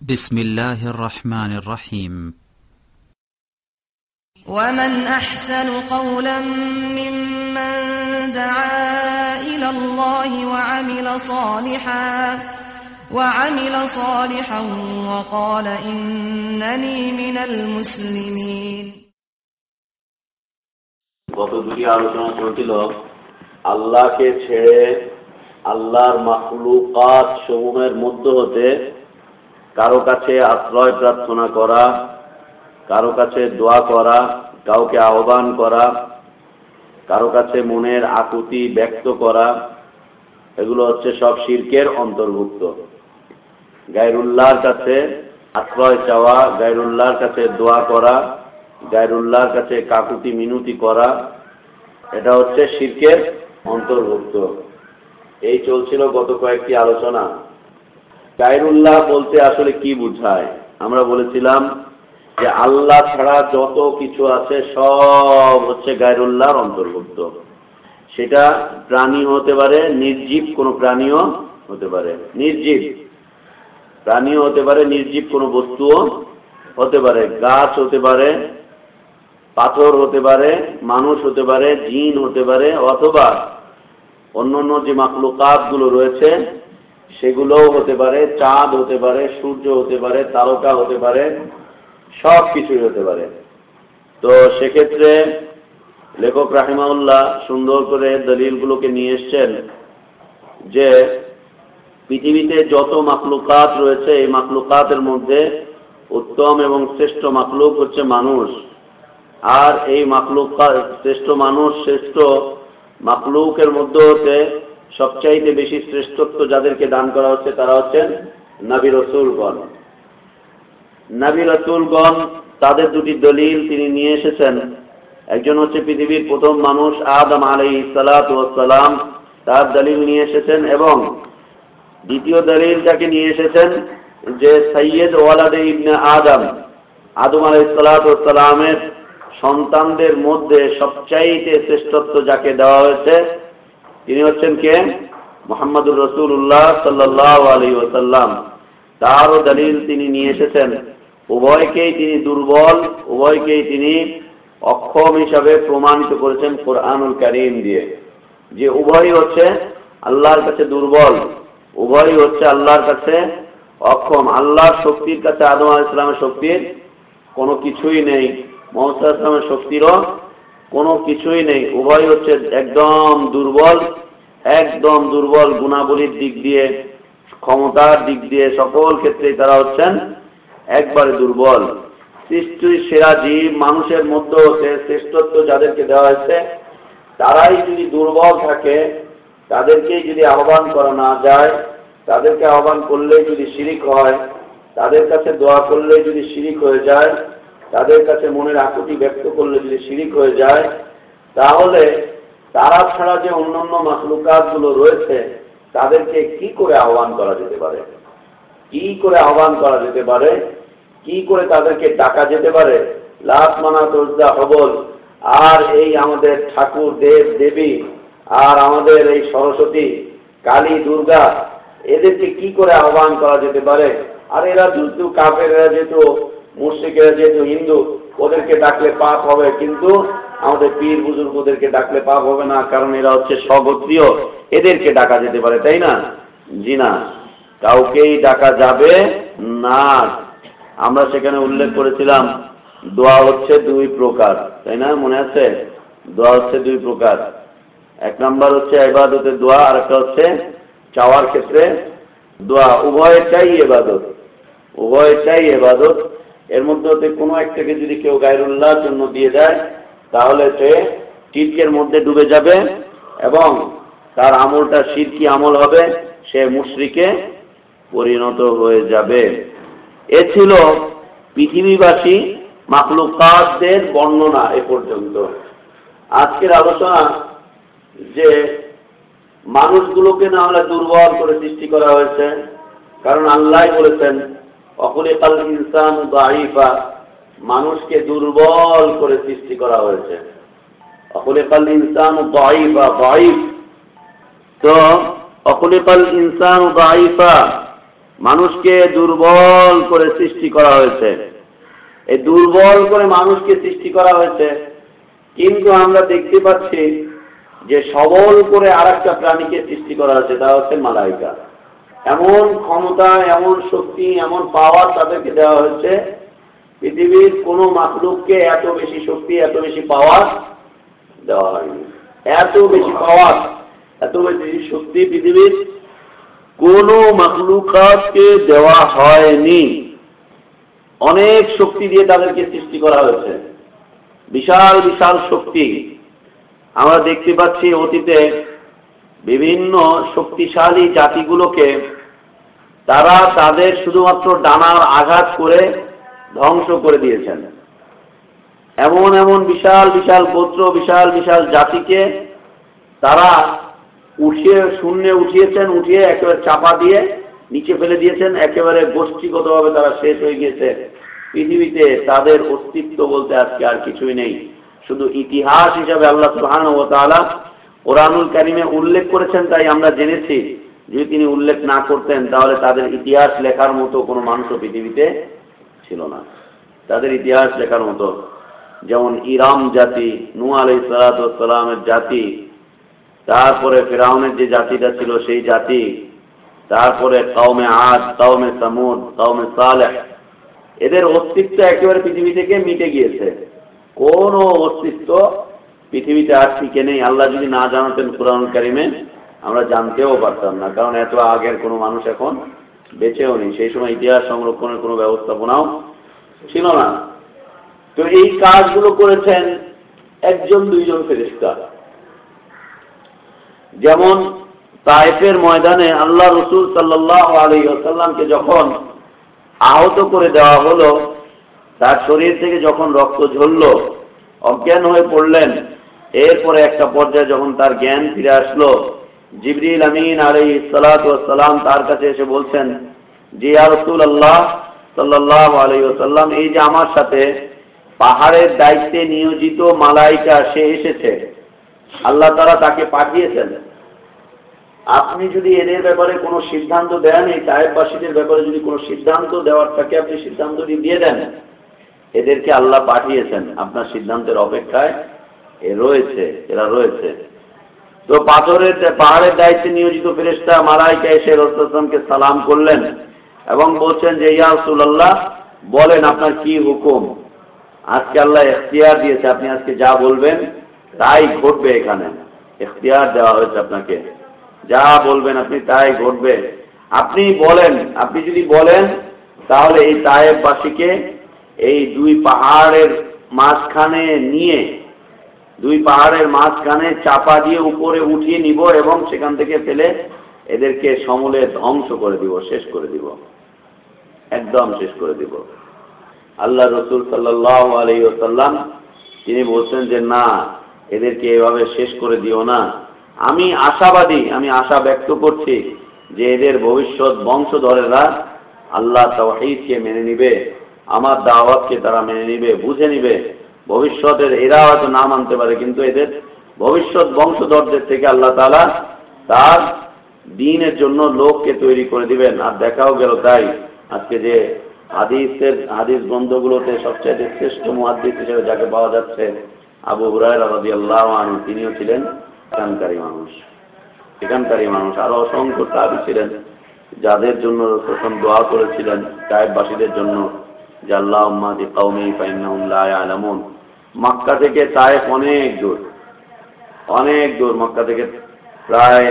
بسم الله الرحمن الرحيم ومن أحسن قولا ممن دعا إلى الله وعمل صالحا وعمل صالحا وقال إنني من المسلمين গত দুটি আলোচনা চলছিল আল্লাহকে ছেড়ে আল্লাহর মাখলুকাত সমূহের মধ্য হতে কারও কাছে আশ্রয় প্রার্থনা করা, কারও কাছে দোয়া করা, কাউকে আহ্বান করা, কারও কাছে মনের আকুতি ব্যক্ত করা, এগুলো হচ্ছে সব শির্কের অন্তর্ভুক্ত। গায়রুল্লাহর কাছে আশ্রয় চাওয়া, গায়রুল্লাহর কাছে দোয়া করা, গায়রুল্লাহর কাছে কাকুতি মিনতি করা, এটা হচ্ছে শির্কের অন্তর্ভুক্ত। এই চলছিল গত কয়েকটি আলোচনা। গায়রুল্লাহ বলতে আসলে কি বুঝায়? আমরা বলেছিলাম যে আল্লাহ ছাড়া যত কিছু আছে সব হচ্ছে গায়রুল্লাহর অন্তর্ভুক্ত। সেটা প্রাণী হতে পারে, নির্জীব কোনো প্রাণীও হতে পারে। নির্জীব। প্রাণীও হতে পারে, নির্জীব কোনো বস্তুও হতে পারে। গাছ হতে পারে, পাথর হতে পারে, মানুষ হতে পারে, জিন হতে পারে, অথবা অন্যান্য যে মাকলুকাতগুলো রয়েছে সেগুলোও হতে পারে, চাঁদ হতে পারে, সূর্য হতে পারে, তারকা হতে পারে, সব কিছুই হতে পারে। তো সেক্ষেত্রে লেখক রাহিমাউল্লাহ সুন্দর করে দলিলগুলোকে নিয়ে এসছেন যে পৃথিবীতে যত মাকলুকাত রয়েছে, এই মাকলুকাতের মধ্যে উত্তম এবং শ্রেষ্ঠ মাকলুক হচ্ছে মানুষ। আর এই মাকলুকাত শ্রেষ্ঠ মানুষ, শ্রেষ্ঠ মাকলুকের মধ্যে হতে সবচাইতে বেশি শ্রেষ্ঠত্ব যাদেরকে দান করা হচ্ছে তারা হচ্ছেন নাবি রসুলগণ। নাবি রসুলগণ, তাদের দুটি দলিল তিনি নিয়ে এসেছেন। একজন হচ্ছে পৃথিবীর প্রথম মানুষ আদম আলাই সালাম, তার দলিল নিয়ে এসেছেন এবং দ্বিতীয় দলিল যাকে নিয়ে এসেছেন যে সৈয়দ ওয়ালাদে ইবনে আদম আদম আলাই সালামের সন্তানদের মধ্যে সবচাইতে শ্রেষ্ঠত্ব যাকে দেওয়া হয়েছে তিনি হচ্ছেন কে? মোহাম্মদুর রসুল্লাহ সাল্লাহ আলী ওসাল্লাম তারও দলিল তিনি নিয়ে এসেছেন। উভয়কেই তিনি দুর্বল, উভয়কেই তিনি অক্ষম হিসাবে প্রমাণিত করেছেন কোরআনুল করিম দিয়ে। যে উভয়ই হচ্ছে আল্লাহর কাছে দুর্বল, উভয়ই হচ্ছে আল্লাহর কাছে অক্ষম। আল্লাহর শক্তির কাছে আদম আল ইসলামের শক্তির কোনো কিছুই নেই। মোহাম্মদ ইসলামের শক্তিরও কোনো কিছুই নেই। উভয় হচ্ছে একদম দুর্বল একদম দুর্বল গুণাবলীর দিক দিয়ে, ক্ষমতার দিক দিয়ে সকল ক্ষেত্রে তারা হচ্ছেন একবারে দুর্বল। সৃষ্টির সেরা জীব মানুষের মধ্যে হচ্ছে শ্রেষ্ঠত্ব যাদেরকে দেওয়া হয়েছে, তারাই যদি দুর্বল থাকে, তাদেরকেই যদি আহ্বান করা না যায়, তাদেরকে আহ্বান করলে যদি শিরিক হয়, তাদের কাছে দোয়া করলে যদি শিরিক হয়ে যায় তাদের কাছে মনের আকুতি ব্যক্ত করলে যদি শিরিক হয়ে যায়, তাহলে তারা ছাড়া যে অন্যান্য মাসলুকাতগুলো রয়েছে, তাদেরকে কি করে আহ্বান করা যেতে পারে? কি করে আহ্বান করা যেতে পারে? কি করে তাদেরকে ডাকা যেতে পারে? লাভ মানা তোজা হবল। আর এই আমাদের ঠাকুর দেব দেবী, আর আমাদের এই সরস্বতী, কালী দুর্গা, এদেরকে কি করে আহ্বান করা যেতে পারে? আর এরা যেহেতু কাপের এরা যেহেতু মুর্শিকেরা যেহেতু হিন্দু, ওদেরকে ডাকলে পাপ হবে, কিন্তু আমাদের পীর বুজুর্গ ওদেরকে ডাকলে পাপ হবে না, কারণ এরা হচ্ছে স্বগোত্রীয়। এদেরকে ডাকা যেতে পারে, তাই না? জি না। কাউকেই ডাকা যাবে না। আমরা সেখানে উল্লেখ করেছিলাম, দোয়া হচ্ছে দুই প্রকার, তাই না? মনে আছে? দোয়া হচ্ছে দুই প্রকার। এক নাম্বার হচ্ছে এবাদতের দোয়া আর একটা হচ্ছে চাওয়ার ক্ষেত্রে দোয়া। উভয়টাই এবাদত উভয়টাই এবাদত এর মধ্যে কোনো একটাকে যদি কেউ গায়রুল্লাহর জন্য দিয়ে দেয়, তাহলে সে টিটকের মধ্যে ডুবে যাবে এবং তার আমলটা সিরকি আমল হবে, সে মুশ্রিকে পরিণত হয়ে যাবে। এ ছিল পৃথিবীবাসী মাকলুকাতদের বর্ণনা এ পর্যন্ত। আজকের আলোচনা যে মানুষগুলোকে না হলে দুর্বল করে সৃষ্টি করা হয়েছে, কারণ আল্লাহ বলেছেন অকুলিকাল ইনসান দাইফা মানুষকে দুর্বল করে সৃষ্টি করা হয়েছে। অকুলিকাল ইনসান দাইফা দাইফ তো অকুলিকাল ইনসান দাইফা মানুষকে দুর্বল করে সৃষ্টি করা হয়েছে। এই দুর্বল করে মানুষকে সৃষ্টি করা হয়েছে, কিন্তু আমরা দেখতে পাচ্ছি যে সবল করে আর প্রাণীকে সৃষ্টি করা হয়েছে, তা হচ্ছে মালাইকা। এমন ক্ষমতা, এমন শক্তি, এমন পাওয়ার তাদেরকে দেওয়া হয়েছে। পৃথিবীর কোনো মাকলুককে এত বেশি শক্তি, এত বেশি পাওয়ার দেওয়া হয়নি। এত বেশি পাওয়ার এত বেশি শক্তি পৃথিবীর কোন মাকলুকাতকে দেওয়া হয়নি। অনেক শক্তি দিয়ে তাদেরকে সৃষ্টি করা হয়েছে। বিশাল বিশাল শক্তি। আমরা দেখতে পাচ্ছি অতীতে বিভিন্ন শক্তিশালী জাতিগুলোকে তারা তাদের শুধুমাত্র ডানার আঘাত করে ধ্বংস করে দিয়েছেন। এমন এমন বিশাল বিশাল গোত্র, বিশাল বিশাল জাতিকে তারা উঠিয়ে, শূন্যে উঠিয়েছেন, উঠিয়ে একেবারে চাপা দিয়ে নিচে ফেলে দিয়েছেন, একেবারে গোষ্ঠীগতভাবে তারা শেষ হয়ে গিয়েছে। পৃথিবীতে তাদের অস্তিত্ব বলতে আজকে আর কিছুই নেই। শুধু ইতিহাস হিসাবে আল্লাহ সুহান ও তালা কোরআনুল কারিমে উল্লেখ করেছেন, তাই আমরা জেনেছি যদি তিনি উল্লেখ না করতেন, তাহলে তাদের ইতিহাস লেখার মতো কোনো মানুষও পৃথিবীতে ছিল না। তাদের ইতিহাস লেখার মতো। যেমন ইরাম জাতি নু আলাই সালাতামের জাতি, তারপরে ফেরাউনের যে জাতিটা ছিল সেই জাতি, তারপরে কাউমে আজ কাউমে সামুদ কাউমে সালেহ। এদের অস্তিত্ব একেবারে পৃথিবী থেকে মিটে গিয়েছে। কোন অস্তিত্ব পৃথিবীতে আর টিকে নেই। আল্লাহ যদি না জানাতেন কোরআন কারিমে, আমরা জানতেও পারতাম না। কারণ এত আগের কোনো মানুষ এখন বেঁচেও নেই। সেই সময় ইতিহাস সংরক্ষণের কোনো ব্যবস্থাপনাও ছিল না। তো এই কাজগুলো করেছেন একজন, দুইজন ফেরিস্তা যেমন তাইফের ময়দানে আল্লাহ রসুল সাল্লাহ আলী আসাল্লামকে যখন আহত করে দেওয়া হলো, তার শরীর থেকে যখন রক্ত ঝরল, অজ্ঞান হয়ে পড়লেন এরপরে একটা পর্যায়ে যখন তার জ্ঞান ফিরে আসলো, জিবরিল আমিন আলী সালাম তার কাছে এসে বলছেন জি রসুল আল্লাহ সাল্লাহ আলী সাল্লাম এই যে আমার সাথে পাহাড়ের দায়িত্বে নিয়োজিত মালাইকা সে এসেছে। আল্লাহ তারা তাকে পাঠিয়েছেন। আপনি যদি এদের ব্যাপারে কোনো সিদ্ধান্ত দেন, এই সাহেববাসীদের ব্যাপারে যদি কোনো সিদ্ধান্ত দেওয়ার থাকে, আপনি সিদ্ধান্তটি দিয়ে দেন। এদেরকে আল্লাহ পাঠিয়েছেন আপনার সিদ্ধান্তের অপেক্ষায়। রয়েছে, এরা রয়েছে। তো পাথরের পাহাড়ের দায়িত্বে নিয়োজিত ফেরেস্তা মালাইকা এসে রসুলামকে সালাম করলেন এবং বলছেন যে, ইয়া রসুল্লাহ বলেন আপনার কি হুকুম? আজকে আল্লাহ এখতিয়ার দিয়েছে, আপনি আজকে যা বলবেন তাই ঘটবে এখানে। এখতিয়ার দেওয়া হয়েছে আপনাকে। যা বলবেন আপনি তাই ঘটবে। আপনি বলেন, আপনি যদি বলেন, তাহলে এই তায়েববাসীকে এই দুই পাহাড়ের মাঝখানে নিয়ে দুই পাহাড়ের মাঝখানে চাপা দিয়ে উপরে উঠিয়ে নিব এবং সেখান থেকে ফেলে এদেরকে সমূলে ধ্বংস করে দিব, শেষ করে দিব। একদম শেষ করে দিব। আল্লাহ রসুল সাল্লাহ তিনি বলছেন যে, না, এদেরকে এভাবে শেষ করে দিও না। আমি আশাবাদী, আমি আশা ব্যক্ত করছি যে এদের ভবিষ্যৎ বংশধরেরা আল্লাহ তাওহিদকে মেনে নিবে, আমার দাওয়াতকে তারা মেনে নিবে, বুঝে নিবে ভবিষ্যতের এরা হয়তো না মানতে পারে, কিন্তু এদের ভবিষ্যৎ বংশধরদের থেকে আল্লাহ তালা তার দিনের জন্য লোককে তৈরি করে দিবেন। আর দেখাও গেল তাই, আজকে যে হাদিসের, হাদিস গ্রন্থগুলোতে সবচেয়ে শ্রেষ্ঠ মুহাদ্দিস হিসেবে যাকে পাওয়া যাচ্ছে, আবু হুরায় রাজি আল্লাহ তিনিও ছিলেন এখানকারী মানুষ। এখানকারই মানুষ। আরও অসংখ্য তাবি ছিলেন, যাদের জন্য প্রথম দোয়া করেছিলেন টাইববাসীদের জন্য। যে আল্লাহ মাদি কৌমি আলামুন মক্কা থেকে তায়েফ অনেক দূর অনেক দূর, মক্কা থেকে প্রায়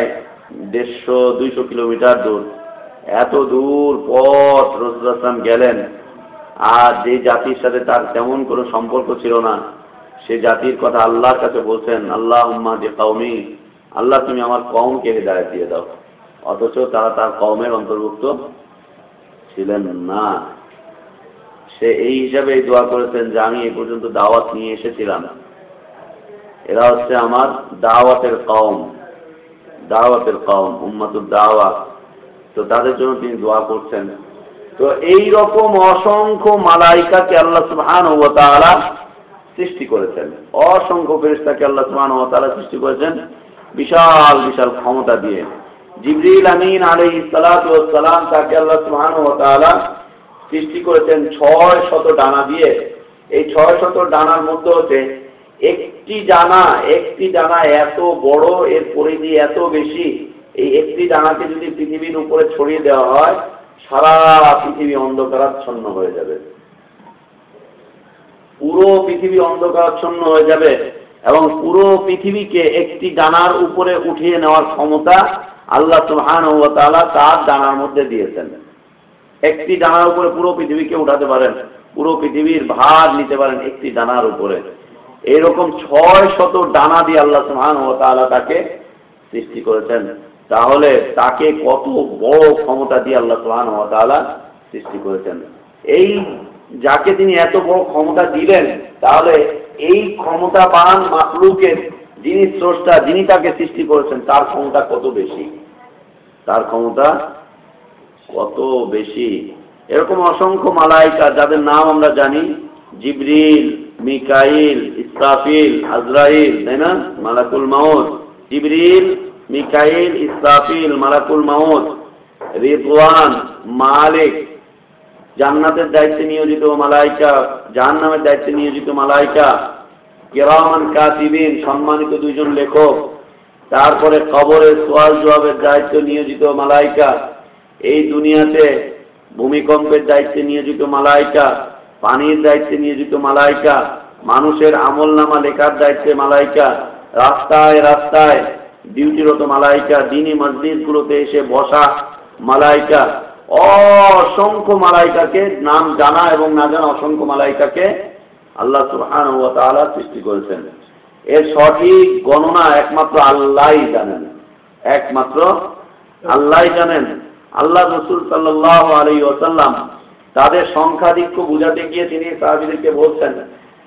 দেড়শো, দুইশো কিলোমিটার দূর। এত দূর পথ রসুল আসলাম গেলেন, আর যে জাতির সাথে তার তেমন কোনো সম্পর্ক ছিল না, সে জাতির কথা আল্লাহর কাছে বলছেন, আল্লাহ উম্মা যে কৌমি আল্লাহ তুমি আমার কমকে হৃদায়ত দিয়ে দাও। অথচ তারা তার কমের অন্তর্ভুক্ত ছিলেন না। সে এই হিসাবে দোয়া করেছেন যে আমি এই পর্যন্ত দাওয়াত নিয়ে এসেছিলাম। এরা হচ্ছে আমার দাওয়াতের কম দাওয়াতের কম উম্মাতুর দাওয়াত তো তাদের জন্য তিনি দোয়া করছেন। তো এই রকম অসংখ্য মালাইকাকে আল্লাহ সুবহান ও তাআলা সৃষ্টি করেছেন। অসংখ্য ফেরেশতাকে আল্লাহ সুবহান ও তাআলা সৃষ্টি করেছেন বিশাল বিশাল ক্ষমতা দিয়ে। জিবরিল আমিন আলাই সালাম তাকে আল্লাহ সুহান ও তাআলা সৃষ্টি করেছেন ছয় শত ডানা দিয়ে। এই ছয় শত ডানার মধ্যে হতে একটি ডানা একটি ডানা এত বড়, এর পরিধি এত বেশি। এই একটি ডানাকে যদি পৃথিবীর উপরে ছড়িয়ে দেওয়া হয়, সারা পৃথিবী অন্ধকারাচ্ছন্ন হয়ে যাবে। পুরো পৃথিবী অন্ধকারাচ্ছন্ন হয়ে যাবে এবং পুরো পৃথিবীকে একটি ডানার উপরে উঠিয়ে নেওয়ার ক্ষমতা আল্লাহ সুহান তার ডানার মধ্যে দিয়েছেন। একটি ডানার উপরে পুরো পৃথিবীকে উঠাতে পারেন, পুরো পৃথিবীর ভার নিতে পারেন একটি ডানার উপরে। এরকম ছয় শত ডানা দিয়ে আল্লাহ সুহান ও তাআলা তাকে সৃষ্টি করেছেন। তাহলে তাকে কত বড় ক্ষমতা দিয়ে আল্লাহ সুহান ও তাআলা সৃষ্টি করেছেন। এই যাকে তিনি এত বড় ক্ষমতা দিলেন তাহলে এই ক্ষমতাবান মাকলুকের যিনি স্রষ্টা, যিনি তাকে সৃষ্টি করেছেন, তার ক্ষমতা কত বেশি? তার ক্ষমতা কত বেশি? এরকম অসংখ্য মালাইকা, যাদের নাম আমরা জানি, জিবরিল, মিকাইল, ইসরাফিল, আজরাইল, তাই না? মালাকুল মাউত। জিবরিল, মিকাইল, ইসরাফিল, মালাকুল মাউত। রিদওয়ান, মালিক। জান্নাতের দায়িত্বে নিয়োজিত মালাইকা, জাহান্নামের দায়িত্বে নিয়োজিত মালাইকা। কেরামান কাতিবিন, সম্মানিত দুইজন লেখক। তারপরে কবরের সোয়াল জবাবের দায়িত্ব নিয়োজিত মালাইকা। এই দুনিয়াতে ভূমিকম্পের দায়িত্বে নিয়োজিত মালাইকা, পানির দায়িত্বে নিয়োজিত মালাইকা, মানুষের আমল নামা লেখার দায়িত্বে মালাইকা, রাস্তায় রাস্তায় ডিউটিরত মালাইকা, দিনী মসজিদগুলোতে এসে বসা মালাইকা, অসংখ্য মালাইকাকে নাম জানা এবং না জানা অসংখ্য মালাইকাকে আল্লাহ সুহান সৃষ্টি করেছেন। এর সঠিক গণনা একমাত্র আল্লাহই জানেন। একমাত্র আল্লাহই জানেন। আল্লাহ রসুল সাল্লাহ আলী ওসাল্লাম তাদের সংখ্যাধিক্য বুঝাতে গিয়ে তিনি সাহাবিদেরকে বলছেন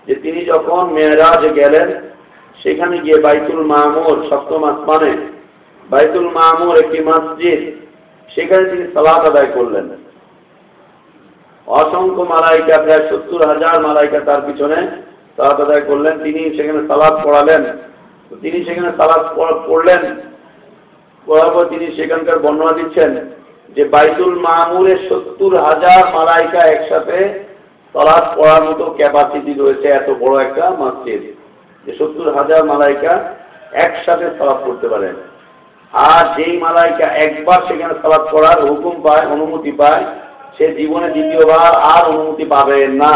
যে তিনি যখন মেয়েরাজ গেলেন, সেখানে গিয়ে বাইতুল মামুর, সপ্তম আসমানে বাইতুল মামুর একটি মসজিদ, সেখানে তিনি সালাত আদায় করলেন। অসংখ্য মালাইকা, প্রায় সত্তর হাজার মালাইকা তার পিছনে সালাত আদায় করলেন। তিনি সেখানে সালাদ পড়ালেন। তিনি সেখানে সালাদ পড়লেন। পড়ার পর তিনি সেখানকার বর্ণনা দিচ্ছেন যে বাইতুল মামুরের সত্তর হাজার মালাইকা একসাথে সালাদ পড়ার মতো ক্যাপাসিটি রয়েছে, এত বড় একটা মসজিদ। যে সত্তর হাজার মালাইকা একসাথে সালাদ করতে পারেন আর যেই মালাইকা একবার সেখানে সালাদ করার হুকুম পায়, অনুমতি পায়, সে জীবনে দ্বিতীয়বার আর অনুমতি পাবে না।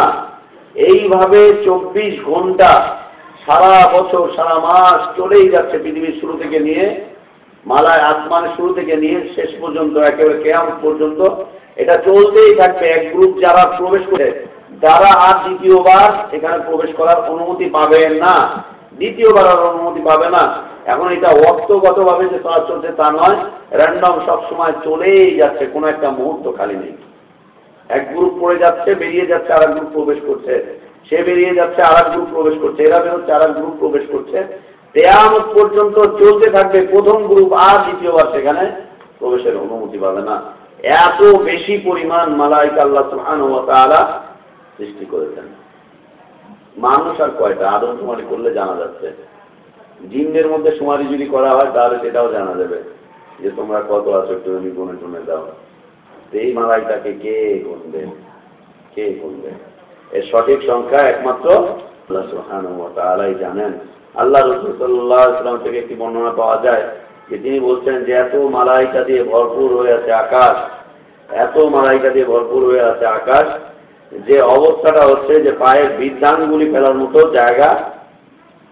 এইভাবে চব্বিশ ঘণ্টা সারা বছর, সারা মাস চলেই যাচ্ছে পৃথিবীর শুরু থেকে নিয়ে মালায় আসমানের শুরু থেকে নিয়ে শেষ পর্যন্ত, একেবারে কেয়াম পর্যন্ত, এটা চলতেই থাকবে। এক গ্রুপ যারা প্রবেশ করে, যারা আর দ্বিতীয়বার এখানে প্রবেশ করার অনুমতি পাবে না, দ্বিতীয়বার আর অনুমতি পাবে না, এখন এটা অর্থগত ভাবে যে চলা চলছে তা নয় র্যান্ডম সব সময় চলেই যাচ্ছে, কোনো একটা মুহূর্ত খালি নেই। এক গ্রুপ পড়ে যাচ্ছে, বেরিয়ে যাচ্ছে আর গ্রুপ প্রবেশ করছে। সে বেরিয়ে যাচ্ছে আর গ্রুপ প্রবেশ করছে, এরা বেরোচ্ছে আর গ্রুপ প্রবেশ করছে। তেয়ামত পর্যন্ত চলতে থাকবে প্রথম গ্রুপ আর দ্বিতীয়বার সেখানে প্রবেশের অনুমতি পাবে না। এত বেশি পরিমাণ মালাইকা আল্লাহ সুহান সৃষ্টি করেছেন। মানুষ আর কয়টা? আদম শুমারি করলে জানা যাচ্ছে। জিনদের মধ্যে শুমারি যদি করা হয়, তাহলে সেটাও জানা যাবে যে তোমরা কত আছো একটু গুনে টুনে দাও। এই মালাইটাকে কে গুনবে? কে গুনবে? এর সঠিক সংখ্যা একমাত্র আল্লাহ সুবহানাহু ওয়া তাআলাই জানেন। আল্লাহ রসুল সাল্লাহ থেকে একটি বর্ণনা পাওয়া যায় যে তিনি বলছেন যে এত মালাইকা দিয়ে ভরপুর হয়ে আছে আকাশ, এত মালাইকা দিয়ে ভরপুর হয়ে আছে আকাশ, যে অবস্থাটা হচ্ছে যে পায়ের বৃদ্ধাঙ্গুলি ফেলার মতো জায়গা,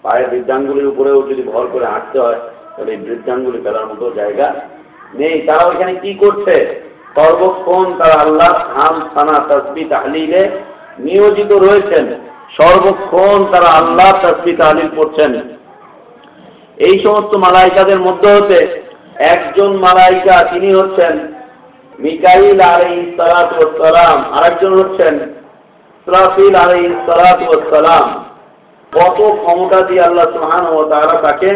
পায়ের বৃদ্ধাঙ্গুলির উপরেও যদি ভর করে হাঁটতে হয়, তাহলে এই বৃদ্ধাঙ্গুলি ফেলার মতো জায়গা নেই। তারা ওইখানে কি করছে? সর্বক্ষণ তারা আল্লাহ হাম সানা তসবি তাহলিলে নিয়োজিত রয়েছেন। সর্বক্ষণ তারা আল্লাহ তসবি তাহলিল করছেন এই সমস্ত মালাইকাদের মধ্যে হতে একজন মালাইকা, তিনি হচ্ছেন মিকাইল আলাই সালাম আরেকজন হচ্ছেন ইসরাফিল আলাই সালাম কত ক্ষমতা দিয়ে আল্লাহ সুহান ও তারা তাকে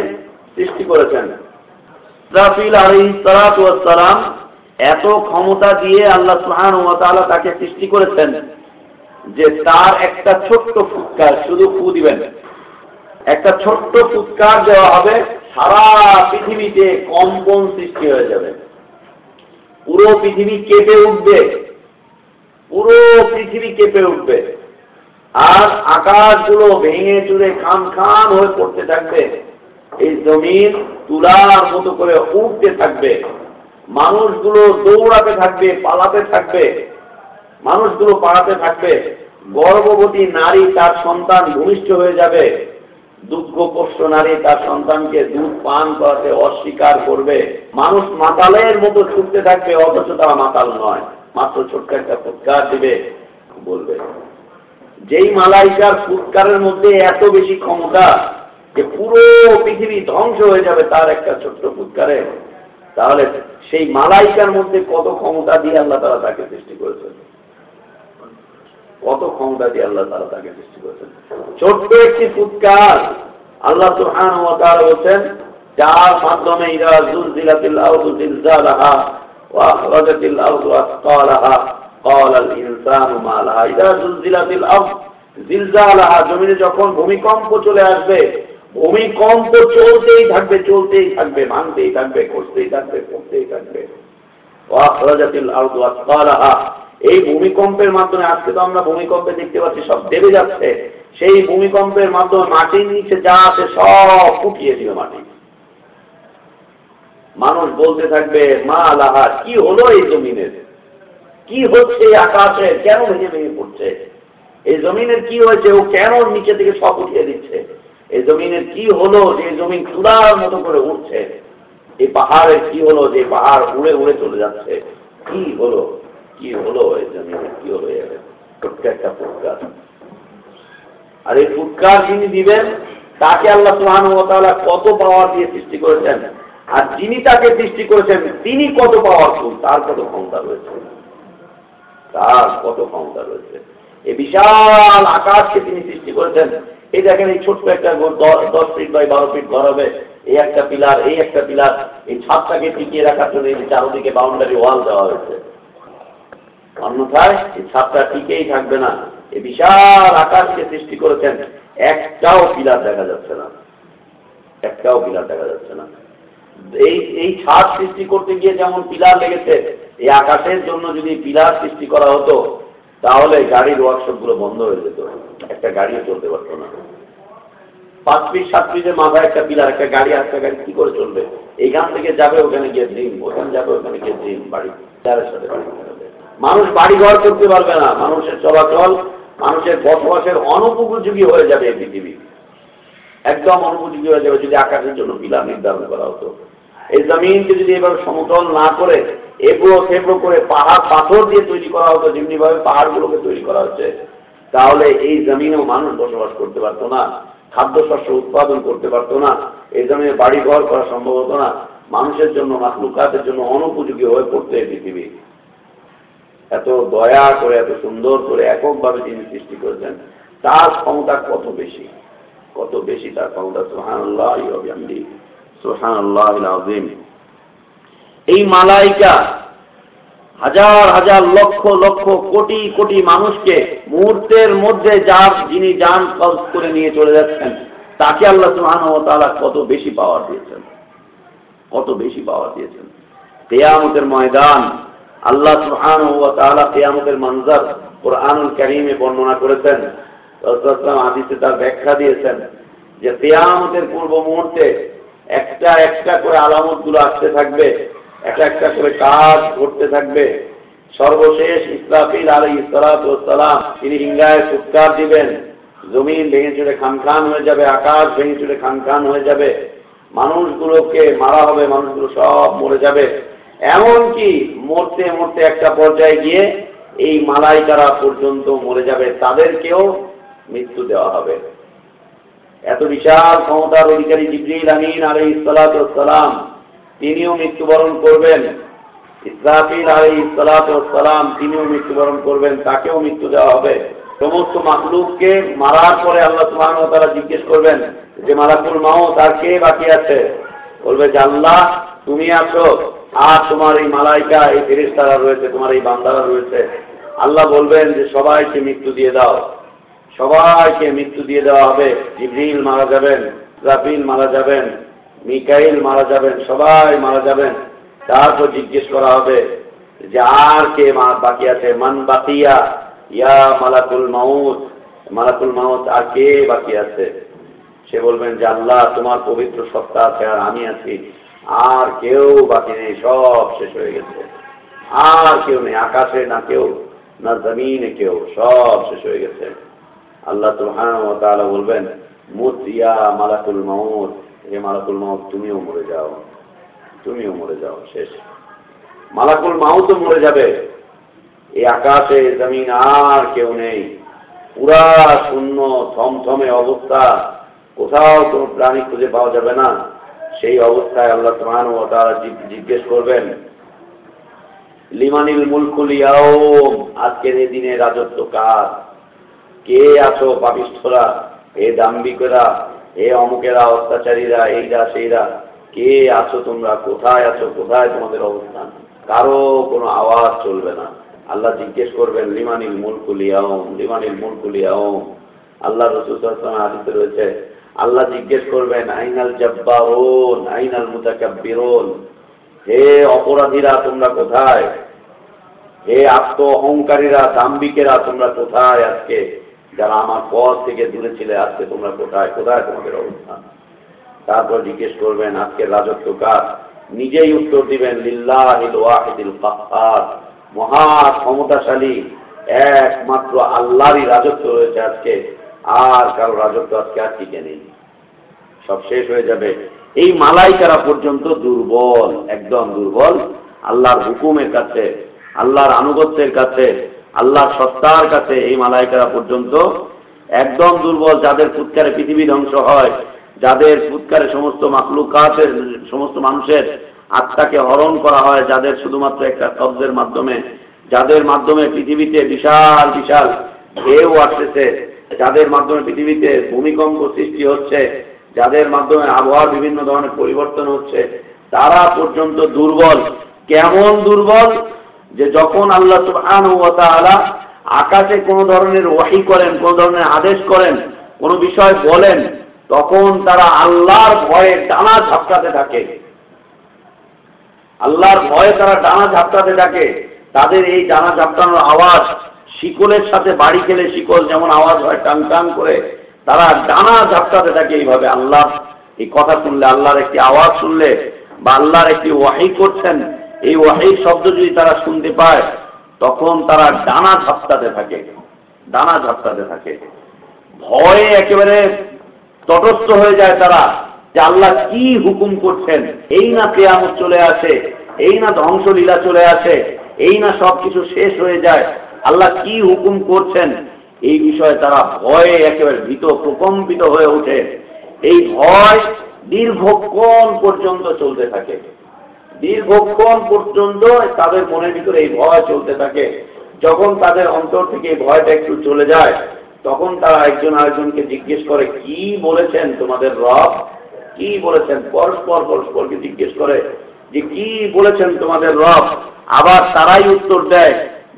সৃষ্টি করেছেন। ইসরাফিল আলাই সালাম এত ক্ষমতা দিয়ে আল্লাহ সুহান ও তাআলা তাকে সৃষ্টি করেছেন। যে তার একটা ছোট্ট ফুৎকার, শুধু ফু দিবেন। একটা ছোট্ট ফুৎকার দেওয়া হবে, সারা পৃথিবীতে কম্পন সৃষ্টি হয়ে যাবে। পুরো পৃথিবী কেঁপে উঠবে। পুরো পৃথিবী কেঁপে উঠবে। আর আকাশগুলো ভেঙে চুরে খান খান হয়ে পড়তে থাকবে। এই জমিন তুলার মতো করে উঠতে থাকবে। মানুষগুলো দৌড়াতে থাকবে, পালাতে থাকবে। মানুষগুলো পাড়াতে থাকবে, গর্ভবতী নারী তার সন্তান ভূমিষ্ঠ হয়ে যাবে দুঃখপোষ্য নারী তার সন্তানকে দুধ পান করাতে অস্বীকার করবে। মানুষ মাতালের মতো ছুটতে থাকবে, অথচ তারা মাতাল নয়। মাত্র ছোট্ট একটা ফুৎকার দিবে, বলবে, যেই মালাইকার ফুৎকারের মধ্যে এত বেশি ক্ষমতা যে পুরো পৃথিবী ধ্বংস হয়ে যাবে তার একটা ছোট্ট ফুৎকারে, তাহলে সেই মালাইকার মধ্যে কত ক্ষমতা দিয়ে আল্লাহ তারা তাকে সৃষ্টি করেছেন? কত ক্ষমতা দিয়ে আল্লাহ তারা তাকে সৃষ্টি করেছেন ছোট্ট একটি ফুৎকার আল্লাহ সুহান বলছেন যার মাধ্যমে ইরা জুলজিলাতিল আরদু জিলজালাহা ওয়া আখরাজাতিল আরদু আসকালাহা قال الانسان ما لها اذا زلزلت الارض জিলজালাহা জমিনে যখন ভূমিকম্প চলে আসবে ভূমিকম্প চলতেই থাকবে চলতেই থাকবে ভাঙতেই থাকবে করতেই থাকবে করতেই থাকবে ওয়াখরাজাতিল আরদু আসকালাহা এই ভূমিকম্পের মাধ্যমে, আজকে তো আমরা ভূমিকম্পে দেখতে পাচ্ছি, সব দেবে যাচ্ছে। সেই ভূমিকম্পের মাধ্যমে মাটির নিচে যা আছে সব ফুটিয়ে দিবে মাটি। মানুষ বলতে থাকবে, মা আলাহা কি হলো এই জমিনের কি হচ্ছে এই আকাশের কেন ভেঙে ভেঙে পড়ছে? এই জমিনের কি হয়েছে? ও কেন নিচে থেকে সব উঠিয়ে দিচ্ছে? এই জমিনের কি হলো যে জমিন চূড়ার মতো করে উঠছে? এই পাহাড়ের কি হলো যে পাহাড় উড়ে উড়ে চলে যাচ্ছে? কি হলো? কি হলো এই জমিনের কি হলো প্রত্যেকটা ফুটকার আর এই ফুটকার যিনি দিবেন তাকে আল্লাহ সুহান কত পাওয়ার দিয়ে সৃষ্টি করেছেন আর যিনি তাকে সৃষ্টি করেছেন তিনি কত পাওয়ারফুল তার কত ক্ষমতা রয়েছে তার কত ক্ষমতা রয়েছে এই বিশাল আকাশকে তিনি সৃষ্টি করেছেন এই দেখেন এই ছোট্ট একটা দশ ফিট বাই বারো ফিট ঘর হবে এই একটা পিলার এই একটা পিলার এই ছাদটাকে টিকিয়ে রাখার জন্য এই চারোদিকে বাউন্ডারি ওয়াল দেওয়া হয়েছে অন্যথায় এই টিকেই থাকবে না। এই বিশাল আকাশকে সৃষ্টি করেছেন, একটাও পিলার দেখা যাচ্ছে না। একটাও পিলার দেখা যাচ্ছে না। এই এই ছাদ সৃষ্টি করতে গিয়ে যেমন পিলার লেগেছে, এই আকাশের জন্য যদি পিলার সৃষ্টি করা হতো, তাহলে গাড়ির ওয়ার্কশপগুলো বন্ধ হয়ে যেত। একটা গাড়িও চলতে পারতো না। পাঁচ পিস সাত পিসের মাথায় একটা পিলার একটা গাড়ি একটা গাড়ি কি করে চলবে? এইখান থেকে যাবে, ওখানে গিয়ে ড্রিম ওখানে যাবে, ওখানে গিয়ে ড্রিম বাড়ি সাথে বাড়ি মানুষ বাড়ি ঘর করতে পারবে না, মানুষের চলাচল, মানুষের বসবাসের অনুপযোগী হয়ে যাবে এই পৃথিবী। একদম অনুপযোগী হয়ে যাবে যদি আকাশের জন্য পিলার নির্ধারণ করা হতো। এই জমিনকে যদি এবার সমতল না করে এবড়ো থেবড়ো করে পাহাড়, পাথর দিয়ে তৈরি করা হতো যেমনি ভাবে পাহাড়গুলোকে তৈরি করা হচ্ছে, তাহলে এই জমিনেও মানুষ বসবাস করতে পারতো না, খাদ্যশস্য উৎপাদন করতে পারতো না, এই জমিনে বাড়ি ঘর করা সম্ভব হতো না। মানুষের জন্য, মাখলুকাতের জন্য অনুপযোগী হয়ে পড়তো এই পৃথিবী। এত দয়া করে, এত সুন্দর করে এককভাবে তিনি সৃষ্টি করেছেন, তার ক্ষমতা কত বেশি? কত বেশি তার ক্ষমতা? সোহান এই মালাইকা হাজার হাজার লক্ষ লক্ষ কোটি কোটি মানুষকে মুহূর্তের মধ্যে যার যিনি যান কবজ করে নিয়ে চলে যাচ্ছেন, তাকে আল্লাহ সুহান ও তালা কত বেশি পাওয়ার দিয়েছেন? কত বেশি পাওয়ার দিয়েছেন? তেয়ামতের ময়দান আল্লাহ সুহান তেয়ামতের মঞ্জার কোরআনুল করিমে বর্ণনা করেছেন। আদিতে তার ব্যাখ্যা দিয়েছেন যে তেয়ামতের পূর্ব মুহূর্তে একটা একটা করে আলামতগুলো আসতে থাকবে, একটা একটা করে কাজ করতে থাকবে। সর্বশেষ ইসরাফিল আলী ইসলাতাম তিনি হিঙ্গায় ফুৎকার দিবেন। জমিন ভেঙে চুড়ে খান খান হয়ে যাবে, আকাশ ভেঙে চুড়ে খান খান হয়ে যাবে। মানুষগুলোকে মারা হবে, মানুষগুলো সব মরে যাবে। এমনকি মরতে মরতে একটা পর্যায়ে গিয়ে এই মালাইকারা পর্যন্ত মরে যাবে, তাদেরকেও মৃত্যু দেওয়া হবে। এত বিশাল ক্ষমতার অধিকারী জিবরিল আমিন আলী ইসালাতাম তিনিও মৃত্যুবরণ করবেন। ইসরাফিল আলী ইসালাতাম তিনিও মৃত্যুবরণ করবেন, তাকেও মৃত্যু দেওয়া হবে। সমস্ত মাকলুককে মারার পরে আল্লাহ সুহান তারা জিজ্ঞেস করবেন যে, মালাকুল মাও তার কে বাকি আছে? বলবে যে আল্লাহ তুমি আছো, আর তোমার এই মালাইকা, এই ফেরিস্তারা রয়েছে, তোমার এই বান্দারা রয়েছে। আল্লাহ বলবেন যে, সবাইকে মৃত্যু দিয়ে দাও। সবাইকে মৃত্যু দিয়ে দেওয়া হবে। জিব্রিল মারা যাবেন, রাফিল মারা যাবেন, মিকাইল মারা যাবেন, সবাই মারা যাবেন। তারপর জিজ্ঞেস করা হবে যে, আর কে বাকি আছে? মান বাকিয়া, ইয়া মালাকুল মাউত। মালাকুল মাউত, আর কে বাকি আছে? সে বলবেন যে আল্লাহ, তোমার পবিত্র সত্তা আছে আর আমি আছি। আর কেউ বাকি নেই, সব শেষ হয়ে গেছে। আর কেউ নেই, আকাশে না কেউ, না জমিনে কেউ, সব শেষ হয়ে গেছে। আল্লাহ তাআলা বলবেন, মুত ইয়া মালাকুল মাউত। হে মালাকুল মাউত, তুমিও মরে যাও। তুমিও মরে যাও, শেষ। মালাকুল মাউতও মরে যাবে। এই আকাশে, জমিন আর কেউ নেই। পুরা শূন্য, থমথমে অবস্থা। কোথাও কোনো প্রাণী খুঁজে পাওয়া যাবে না। সেই অবস্থায় আল্লাহ তোমার তাআলা জিজ্ঞ- জিজ্ঞেস করবেন, লিমানিল মুলকুল ইয়াউম, আজকের এই দিনে রাজত্ব কার? কে আছো পাপিষ্ঠরা? এ দাম্বিকেরা এ অমুকেরা, অত্যাচারীরা, এইরা, সেইরা? কে আছো তোমরা? কোথায় আছো? কোথায় তোমাদের অবস্থান? কারও কোনো আওয়াজ চলবে না। আল্লাহ জিজ্ঞেস করবেন, লিমানিল মুলকুল ইয়াউম, লিমানিল মুলকুল ইয়াউম। আল্লাহ রসুল হাদিসে রয়েছে আল্লাহ জিজ্ঞেস করবেন, আইনাল জব্বারুন আইনাল মুতাকাব্বিরুন, হে অপরাধীরা তোমরা কোথায়? হে আত্ম অহংকারীরা দাম্বিকেরা তোমরা কোথায় আজকে? যারা আমার পথ থেকে দূরে ছিলে, আজকে তোমরা কোথায়? কোথায় তোমাদের অবস্থান? তারপর জিজ্ঞেস করবেন, আজকে রাজত্ব কাজ নিজেই উত্তর দিবেন, লিল্লাহিল মহা ক্ষমতাশালী, একমাত্র আল্লাহরই রাজত্ব রয়েছে আজকে। আর কারও রাজত্ব আজকে আর টিকে নেই। সব শেষ হয়ে যাবে। এই মালাইকারা পর্যন্ত দুর্বল, একদম দুর্বল। আল্লাহর হুকুমের কাছে, আল্লাহর আনুগত্যের কাছে, আল্লাহর সত্তার কাছে এই মালাইকারা পর্যন্ত একদম দুর্বল। যাদের ফুৎকারে পৃথিবী ধ্বংস হয়, যাদের ফুৎকারে সমস্ত মাকলুকাতের সমস্ত মানুষের আত্মাকে হরণ করা হয়, যাদের শুধুমাত্র একটা শব্দের মাধ্যমে, যাদের মাধ্যমে পৃথিবীতে বিশাল বিশাল ঢেউ আসতেছে, যাদের মাধ্যমে পৃথিবীতে ভূমিকম্প সৃষ্টি হচ্ছে যাদের মাধ্যমে আবহাওয়ার বিভিন্ন ধরনের পরিবর্তন হচ্ছে, তারা পর্যন্ত দুর্বল। কেমন দুর্বল? যে যখন আল্লাহ সুবহানাহু ওয়া আকাশে কোনো ধরনের ওয়াহি করেন, কোন ধরনের আদেশ করেন, কোনো বিষয় বলেন, তখন তারা আল্লাহর ভয়ে ডানা ঝাপটাতে থাকে। আল্লাহর ভয়ে তারা ডানা ঝাপটাতে থাকে। তাদের এই ডানা ঝাপটানোর আওয়াজ শিকলের সাথে বাড়ি খেলে শিকল যেমন আওয়াজ হয় টাং টাং করে তারা ডানা ঝাপটাতে থাকে এইভাবে আল্লাহ। এই কথা শুনলে আল্লাহর একটি আওয়াজ শুনলে বা আল্লাহর একটি ওয়াহি করছেন, এই ওয়াহির শব্দ যদি তারা শুনতে পায়, তখন তারা ডানা ঝাপটাতে থাকে, ডানা ঝাপটাতে থাকে। ভয়ে একেবারে তটস্থ হয়ে যায় তারা যে আল্লাহ কি হুকুম করছেন, এই না কেয়ামত চলে আসে, এই না ধ্বংসলীলা চলে আসে, এই না সবকিছু শেষ হয়ে যায়, আল্লাহ কি হুকুম করছেন এই বিষয়ে তারা ভয়ে একেবারে ভীত, প্রকম্পিত হয়ে ওঠে। এই ভয় দীর্ঘক্ষণ পর্যন্ত চলতে থাকে। দীর্ঘক্ষণ পর্যন্ত তাদের মনের ভিতরে এই ভয় চলতে থাকে। যখন তাদের অন্তর থেকে ভয়টা একটু চলে যায়, তখন তারা একজন আরেকজনকে জিজ্ঞেস করে, কি বলেছেন তোমাদের রব? কি বলেছেন? পরস্পর পরস্পরকে জিজ্ঞেস করে যে, কি বলেছেন তোমাদের রব? আবার তারাই উত্তর দেয়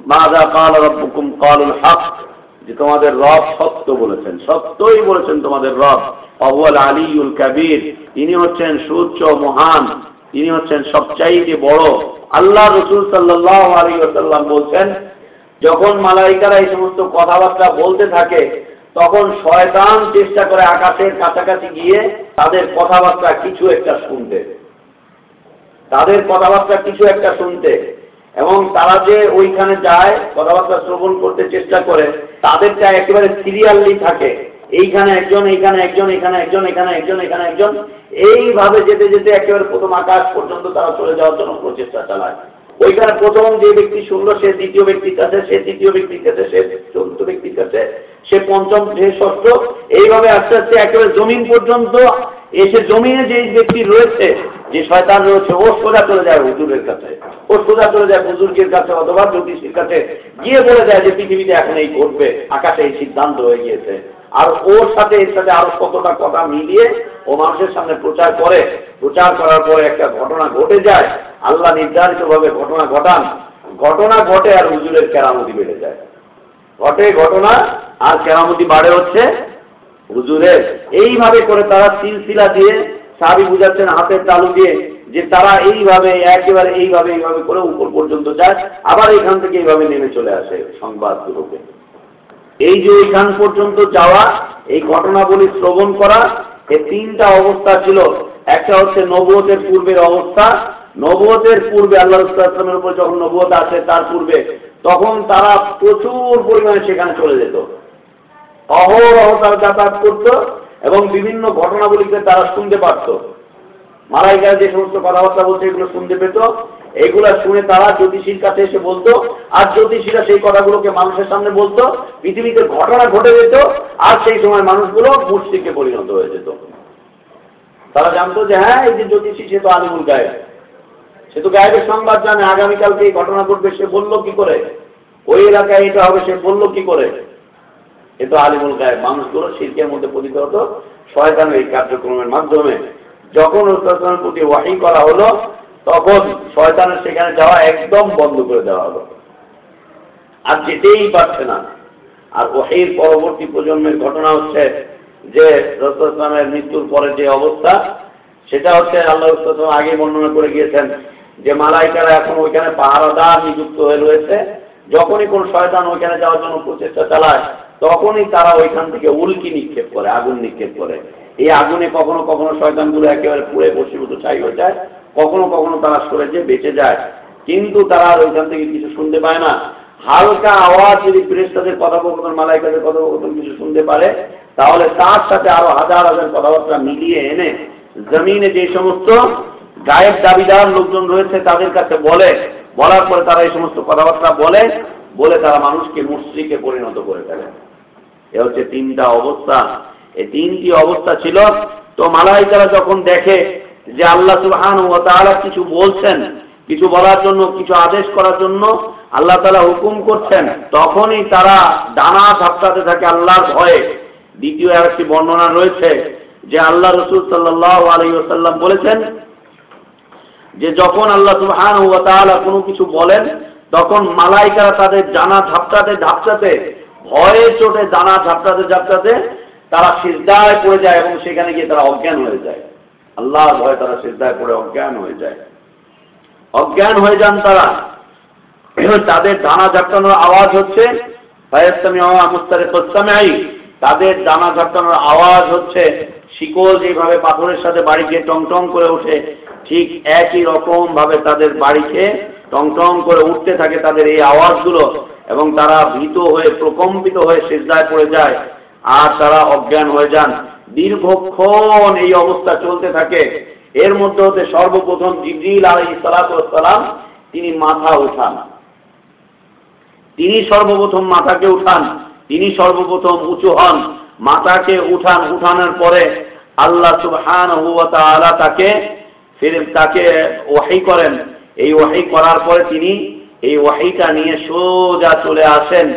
মাদা কাল রব্বুকুম কালুল হক। যে তোমাদের রব সত্য বলেছেন, সত্যই বলেছেন তোমাদের রব। অবল আলিউল কাবির তিনি হচ্ছেন সূর্য মহান তিনি হচ্ছেন সবচাইতে বড়। আল্লাহ রসুল সাল্লাহ আলী আসাল্লাম বলছেন, যখন মালাইকারা এই সমস্ত কথাবার্তা বলতে থাকে, তখন শয়তান চেষ্টা করে আকাশের কাছাকাছি গিয়ে তাদের কথাবার্তা কিছু একটা শুনতে। তাদের কথাবার্তা কিছু একটা শুনতে। এবং তারা যে ওইখানে যায়, কথাবার্তা শ্রবণ করতে চেষ্টা করে, তাদেরটা একেবারে সিরিয়ালি থাকে। এইখানে একজন এইখানে একজন এখানে একজন এখানে একজন এখানে একজন। এইভাবে যেতে যেতে একেবারে প্রথম আকাশ পর্যন্ত তারা চলে যাওয়ার জন্য প্রচেষ্টা চালায়। ওইখানে প্রথম যে ব্যক্তি শুনলো, সে দ্বিতীয় ব্যক্তির কাছে, সে তৃতীয় ব্যক্তির কাছে, সে চতুর্থ ব্যক্তির কাছে, সে পঞ্চম যে ষষ্ঠ। এইভাবে আস্তে আস্তে একেবারে জমিন পর্যন্ত এসে জমিনে যে ব্যক্তি রয়েছে যে শয়তান রয়েছে, ও সোজা চলে যায় হুজুরের কাছে। ও সোজা চলে যায় বুজুর্গের কাছে অথবা জ্যোতিষীর কাছে। গিয়ে বলে যায় যে, পৃথিবীতে এখন এই ঘটবে, আকাশে এই সিদ্ধান্ত হয়ে গিয়েছে। আর ওর সাথে, এর সাথে আরও কতটা কথা মিলিয়ে ও মানুষের সামনে প্রচার করে। প্রচার করার পরে একটা ঘটনা ঘটে যায়। আল্লাহ নির্ধারিত ভাবে ঘটনা ঘটান। ঘটনা ঘটে আর হুজুরের কেরামতি বেড়ে যায়। ঘটে ঘটনা, আর কেরামতি বাড়ে হচ্ছে হুজুরের। এইভাবে করে তারা সিলসিলা দিয়ে সাহাবি বুঝাচ্ছেন হাতের তালু দিয়ে যে তারা এইভাবে, একেবারে এইভাবে এইভাবে করে উপর পর্যন্ত যায়, আবার এখান থেকে এইভাবে নেমে চলে আসে সংবাদ সংবাদগুলোকে এই যে ওইখান পর্যন্ত যাওয়া, এই ঘটনাবলী শ্রবণ করা এই তিনটা অবস্থা ছিল। একটা হচ্ছে নবুয়তের পূর্বের অবস্থা। নবুয়তের পূর্বে আল্লাহ ইসলামের উপর যখন নবুয়ত আসে তার পূর্বে, তখন তারা প্রচুর পরিমাণে সেখানে চলে যেত। অহরহ তারা যাতায়াত করত। এবং বিভিন্ন ঘটনাগুলিকে তারা শুনতে পারত। মালাইকার যে সমস্ত কথাবার্তা বলছে, এগুলো শুনতে পেত। এগুলা শুনে তারা জ্যোতিষীর কাছে এসে বলতো, আর জ্যোতিষীরা সেই কথাগুলোকে মানুষের সামনে বলতো, পৃথিবীতে ঘটনা ঘটে যেত, আর সেই সময় মানুষগুলো মুর্শিকে পরিণত হয়ে যেত। তারা জানতো যে হ্যাঁ এই যে জ্যোতিষী, সে তো আলিমুল গায়েব। সে তো গায়েবের সংবাদ জানে, আগামীকালকে এই ঘটনা ঘটবে, সে বলল কি করে? ওই এলাকায় এটা হবে, সে বলল কি করে? এ তো আলিমুল গায়েব মানুষগুলো শিল্পের মধ্যে পতিত হতো। শয়তানের এই কার্যক্রমের মাধ্যমে। যখন রসুলের প্রতি ওয়াহি করা হলো, তখন শয়তানের সেখানে যাওয়া একদম বন্ধ করে দেওয়া হলো। আর যেতেই পারছে না। আর ওহির পরবর্তী প্রজন্মের ঘটনা হচ্ছে যে রসুলামের মৃত্যুর পরে যে অবস্থা, সেটা হচ্ছে আল্লাহ রসুলাম আগে বর্ণনা করে গিয়েছেন যে মালাইকারা এখন ওইখানে পাহারাদার নিযুক্ত হয়ে রয়েছে। যখনই কোন শয়তান ওইখানে যাওয়ার জন্য প্রচেষ্টা চালায়, তখনই তারা ওইখান থেকে উল্কি নিক্ষেপ করে, আগুন নিক্ষেপ করে। এই আগুনে কখনো কখনো শয়তানগুলো একেবারে পুড়ে বসীভূত ছাই হয়ে যায়, কখনো কখনো তারা সরে যে বেঁচে যায়। কিন্তু তারা আর ওইখান থেকে কিছু শুনতে পায় না। হালকা আওয়াজ যদি ফেরেস্তাদের কথোপকথন, মালাইকাদের কথোপকথন কিছু শুনতে পারে, তাহলে তার সাথে আরও হাজার হাজার কথাবার্তা মিলিয়ে এনে জমিনে যে সমস্ত গায়েব দাবিদার লোকজন রয়েছে তাদের কাছে বলে বলার পরে তারা এই সমস্ত কথাবার্তা বলে বলে তারা মানুষকে মুশ্রিকে পরিণত করে ফেলে। এ হচ্ছে তিনটা অবস্থা। এই তিনটি অবস্থা ছিল। তো মালাইকারা যখন দেখে যে আল্লাহ সুবহান ও তাআলা কিছু বলছেন, কিছু বলার জন্য, কিছু আদেশ করার জন্য আল্লাহ তালা হুকুম করছেন, তখনই তারা ডানা ঝাপটাতে থাকে আল্লাহর ভয়ে। দ্বিতীয় আর একটি বর্ণনা রয়েছে যে আল্লাহ রসুল সাল্লাহ আলী ওসাল্লাম বলেছেন যে যখন আল্লাহ তাআলা কোনো কিছু বলেন, তখন মালাইকারা তাদের জানা ঝাপটাতে ঝাপটাতে, ভয়ে চোটে দানা ঝাপটাতে ঝাপটাতে তারা সিজদায় পড়ে যায় এবং সেখানে গিয়ে তারা অজ্ঞান হয়ে যায়। আল্লাহর ভয়ে তারা সিজদায় পড়ে অজ্ঞান হয়ে যায়। অজ্ঞান হয়ে যান তারা। তাদের দানা ঝাপটানোর আওয়াজ হচ্ছে তাদের দানা ঝাপটানোর আওয়াজ হচ্ছে, শিকল যেভাবে পাথরের সাথে বাড়ি গিয়ে টং টং করে ওঠে ঠিক একই রকম ভাবে তাদের বাড়িকে টং টং করে উঠতে থাকে তাদের এই আওয়াজগুলো এবং তারা ভীত হয়ে, প্রকম্পিত হয়ে সেজদায় পড়ে যায় আর তারা অজ্ঞান হয়ে যান। দীর্ঘক্ষণ এই অবস্থা চলতে থাকে। এর মধ্যে হতে সর্বপ্রথম জিবরিল আলী সালাম তিনি মাথা উঠান। তিনি সর্বপ্রথম মাথাকে উঠান, তিনি সর্বপ্রথম উঁচু হন। মাথাকে উঠান, উঠানোর পরে আল্লাহ সুবহান তাকে ফির তাকে ওয়াহি করেন। এই ওয়াহি করার পরে তিনি এই ওয়াহিটা নিয়ে সোজা চলে আসেন,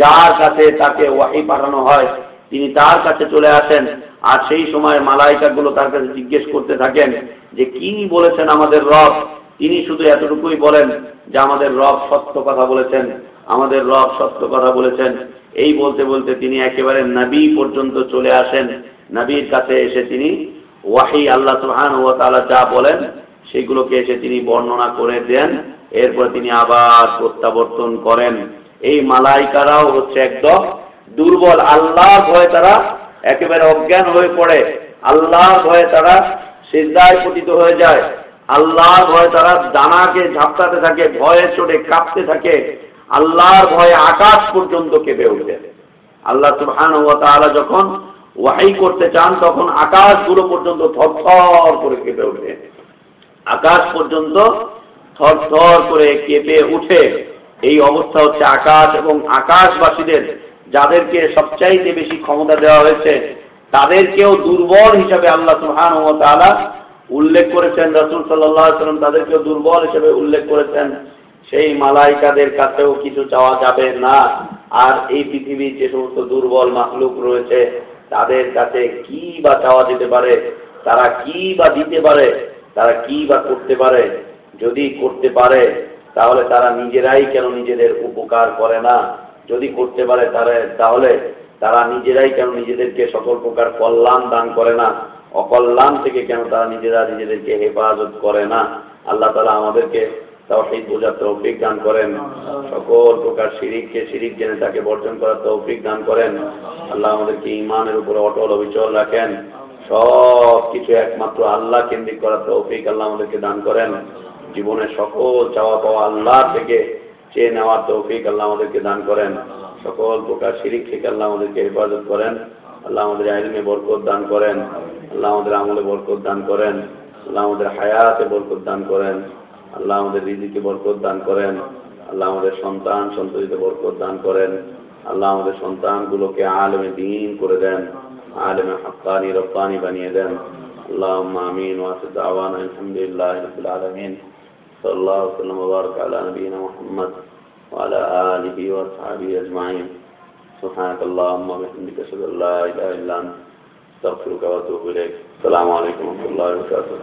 যার কাছে তাকে ওয়াহি পাঠানো হয়। তিনি তার কাছে চলে আসেন আর সেই সময় মালাইকাগুলো তার কাছে জিজ্ঞেস করতে থাকেন যে, কি বলেছেন আমাদের রব? তিনি শুধু এতটুকুই বলেন যে, আমাদের রব সত্য কথা বলেছেন, আমাদের রব সত্য কথা বলেছেন। এই বলতে বলতে তিনি একেবারে নবী পর্যন্ত চলে আসেন। নবীর কাছে এসে তিনি ওয়াহি আল্লাহ সুহান ও তালা যা বলেন, সেগুলোকে এসে তিনি বর্ণনা করে দেন। এরপর তিনি আবার প্রত্যাবর্তন করেন। এই মালাইকারাও হচ্ছে একদম দুর্বল। আল্লাহ ভয়ে তারা একেবারে অজ্ঞান হয়ে পড়ে। আল্লাহর ভয়ে তারা সিদ্ধায় পতিত হয়ে যায়। আল্লাহর ভয়ে তারা দানাকে ঝাপটাতে থাকে, ভয়ে চড়ে কাঁপতে থাকে। আল্লাহর ভয়ে আকাশ পর্যন্ত কেঁপে ওঠে। আল্লাহ সুবহান ও তাআলা যখন ওয়াহি করতে চান, তখন আকাশগুলো পর্যন্ত থরথর করে কেঁপে ওঠে। আকাশ পর্যন্ত থরথর করে কেঁপে উঠে। এই অবস্থা হচ্ছে আকাশ এবং আকাশবাসীদের, যাদেরকে সবচাইতে বেশি ক্ষমতা দেওয়া হয়েছে, তাদেরকেও দুর্বল হিসাবে আল্লাহ সুহান ও তালা উল্লেখ করেছেন, রসুল সাল্লাম তাদেরকেও দুর্বল হিসেবে উল্লেখ করেছেন। সেই মালাইকাদের কাছেও কিছু চাওয়া যাবে না। আর এই পৃথিবীর যে সমস্ত দুর্বল মাহলুক রয়েছে তাদের কাছে কি বা চাওয়া যেতে পারে, তারা কি বা দিতে পারে, তারা কি বা করতে পারে, যদি করতে পারে, তাহলে তারা নিজেরাই কেন নিজেদের উপকার করে না? যদি করতে পারে, তাহলে তাহলে তারা নিজেরাই কেন নিজেদেরকে সকল প্রকার কল্যাণ দান করে না? অকল্যাণ থেকে কেন তারা নিজেরা নিজেদেরকে হেফাজত করে না? আল্লাহ তালা আমাদেরকে তৌফিক বোঝার তৌফিক দান করেন। সকল প্রকার শিরিককে শিরিক জেনে তাকে বর্জন করার তৌফিক দান করেন। আল্লাহ আমাদেরকে ইমানের উপরে অটল অবিচল রাখেন। সব কিছু একমাত্র আল্লাহ কেন্দ্রিক করার তৌফিক আল্লাহ আমাদেরকে দান করেন। জীবনের সকল চাওয়া পাওয়া আল্লাহ থেকে চেয়ে নেওয়ার তৌফিক আল্লাহ আমাদেরকে দান করেন। সকল প্রকার শিরিক থেকে আল্লাহ আমাদেরকে হেফাজত করেন। আল্লাহ আমাদের আইলমে বরকত দান করেন। আল্লাহ আমাদের আমলে বরকত দান করেন। আল্লাহ আমাদের হায়াতে বরকত দান করেন। আল্লাহ আমাদের রিজিকে বরকত দান করেন আল্লাহ আমাদের সন্তান সন্ততিতে বরকত দান করেন আল্লাহ আমাদের সন্তানগুলোকে আলেমে দিন করে দেন আলেমে হাক্কানি রব্বানি বানিয়ে দেন اللهم امين واخر دعوانا الحمد لله رب العالمين صلى الله وسلم وبارك على نبينا محمد وعلى اله واصحابه اجمعين سبحانك اللهم وبحمدك اشهد ان لا اله الا انت استغفرك واتوب اليك السلام عليكم ورحمه الله وبركاته